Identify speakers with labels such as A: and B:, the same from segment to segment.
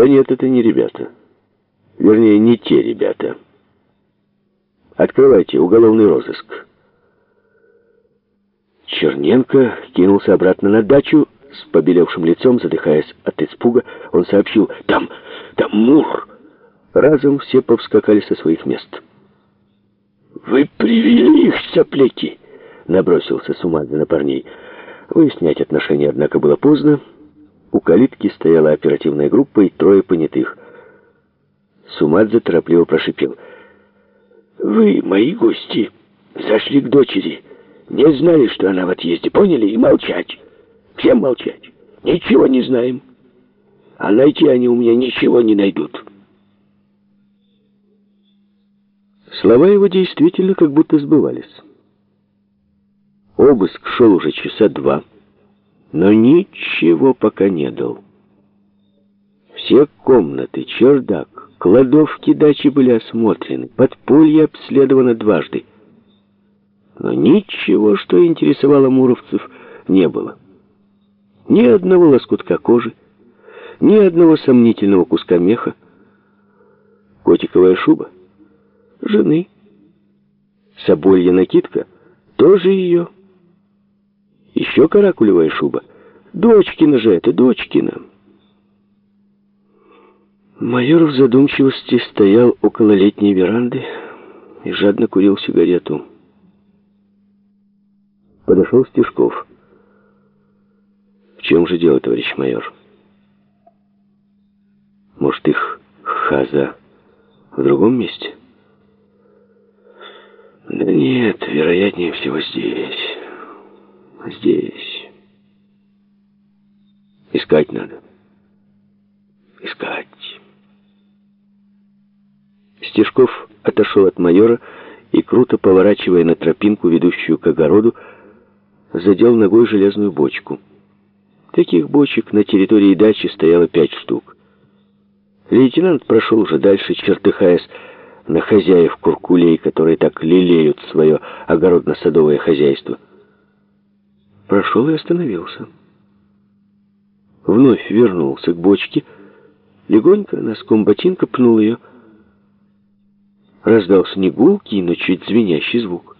A: Да нет, это не ребята. Вернее, не те ребята. Открывайте уголовный розыск. Черненко кинулся обратно на дачу, с побелевшим лицом, задыхаясь от испуга, он сообщил «Там, там Мур!» Разом все повскакали со своих мест. «Вы привели их, сопляки!» — набросился Сумадзе на парней. Выяснять отношения, однако, было поздно. У калитки стояла оперативная группа и трое понятых. Сумадзе торопливо прошипел. «Вы, мои гости, зашли к дочери. Не знали, что она в отъезде, поняли? И молчать. Всем молчать. Ничего не знаем. А найти они у меня ничего не найдут». Слова его действительно как будто сбывались. Обыск шел уже часа два, но ничего пока не дал. Все комнаты, чердак, кладовки дачи были осмотрены, подполье обследовано дважды. Но ничего, что интересовало муровцев, не было. Ни одного лоскутка кожи, ни одного сомнительного куска меха. Котиковая шуба — жены. Соболья накидка — тоже ее. Еще каракулевая шуба. Дочкина же это, дочкина. Майор в задумчивости стоял около летней веранды и жадно курил сигарету. Подошел Стешков. В чем же дело, товарищ майор? Может, их хаза в другом месте? Да нет, вероятнее всего здесь. Здесь. Искать надо. Искать. Стежков отошел от майора и, круто поворачивая на тропинку, ведущую к огороду, задел ногой железную бочку. Таких бочек на территории дачи стояло пять штук. Лейтенант прошел уже дальше, чертыхаясь на хозяев куркулей, которые так лелеют свое огородно-садовое хозяйство прошел и остановился. Вновь вернулся к бочке, легонько носком ботинка пнул ее. Раздался не гулкий, но чуть звенящий звук.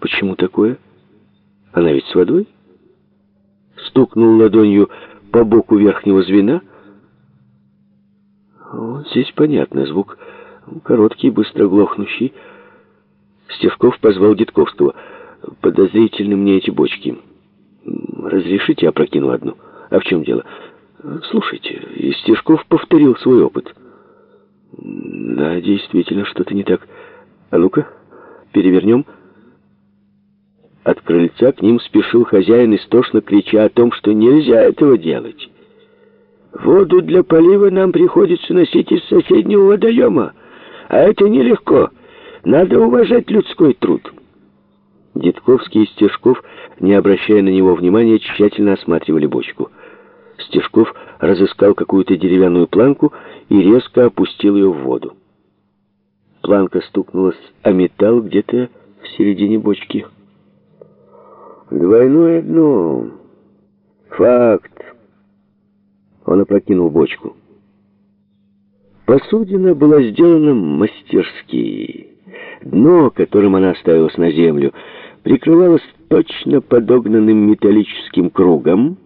A: Почему такое? Она ведь с водой? Стукнул ладонью по боку верхнего звена. Вот здесь понятно, звук короткий, быстро глохнущий. Стевков позвал Дедковского. Подозрительны мне эти бочки. Разрешите, я прокину одну. А в чем дело? Слушайте, Стежков повторил свой опыт. Да, действительно, что-то не так. А ну-ка, перевернем. От крыльца к ним спешил хозяин, истошно крича о том, что нельзя этого делать. Воду для полива нам приходится носить из соседнего водоема, а это нелегко. Надо уважать людской труд. Дедковский и Стежков, не обращая на него внимания, тщательно осматривали бочку. Стежков разыскал какую-то деревянную планку и резко опустил ее в воду. Планка стукнулась о металл где-то в середине бочки. «Двойное дно. Факт». Он опрокинул бочку. Посудина была сделана мастерски. Дно, которым она оставилась на землю, прикрывалась точно подогнанным металлическим кругом,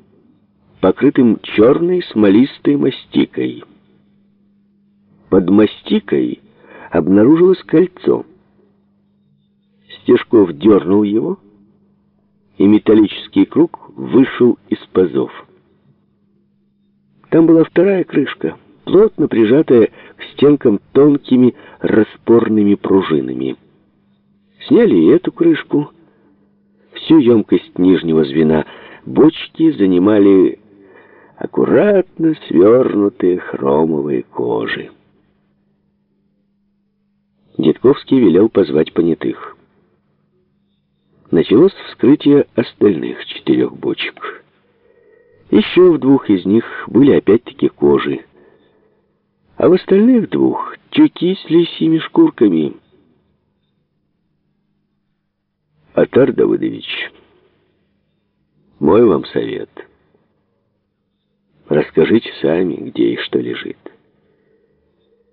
A: покрытым черной смолистой мастикой. Под мастикой обнаружилось кольцо. Стежков дернул его, и металлический круг вышел из пазов. Там была вторая крышка, плотно прижатая к стенкам тонкими распорными пружинами. Сняли и эту крышку, Всю емкость нижнего звена бочки занимали аккуратно свернутые хромовые кожи. Дедковский велел позвать понятых. Началось вскрытие остальных четырех бочек. Еще в двух из них были опять-таки кожи, а в остальных двух тюки с лисьими шкурками — Атар Давыдович, мой вам совет. Расскажите сами, где и что лежит.